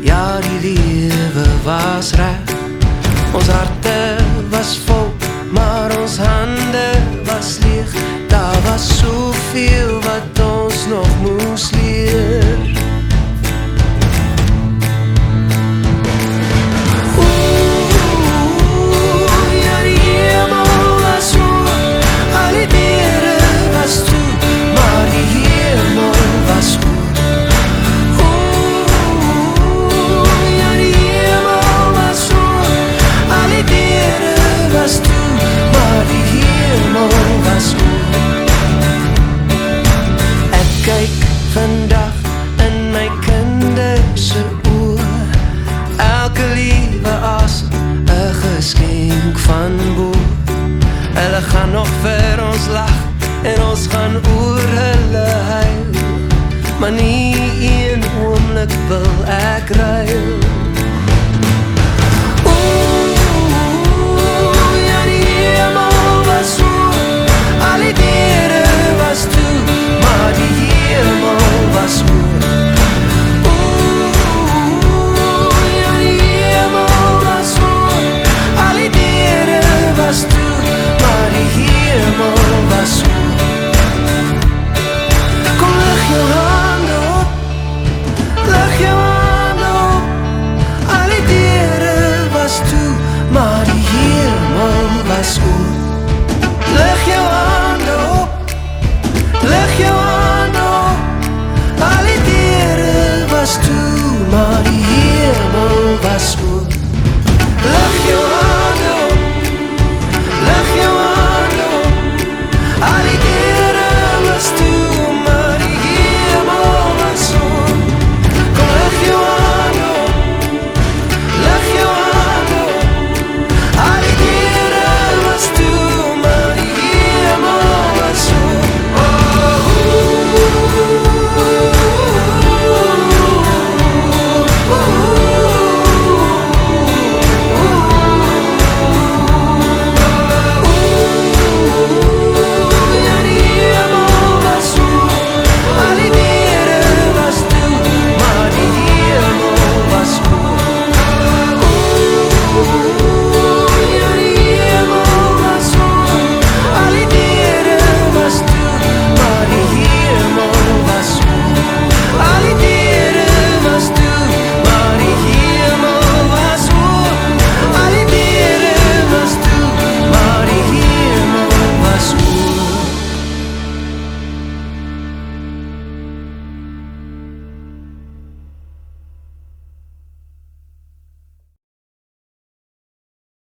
Ja, die lewe was reg. Ons harte was vol, maar ons hande was leeg. Daar was soveel gaan nog vir ons lag en ons gaan oor hulle huil. Maar nie een oomblik wil ek ruil. Vasco.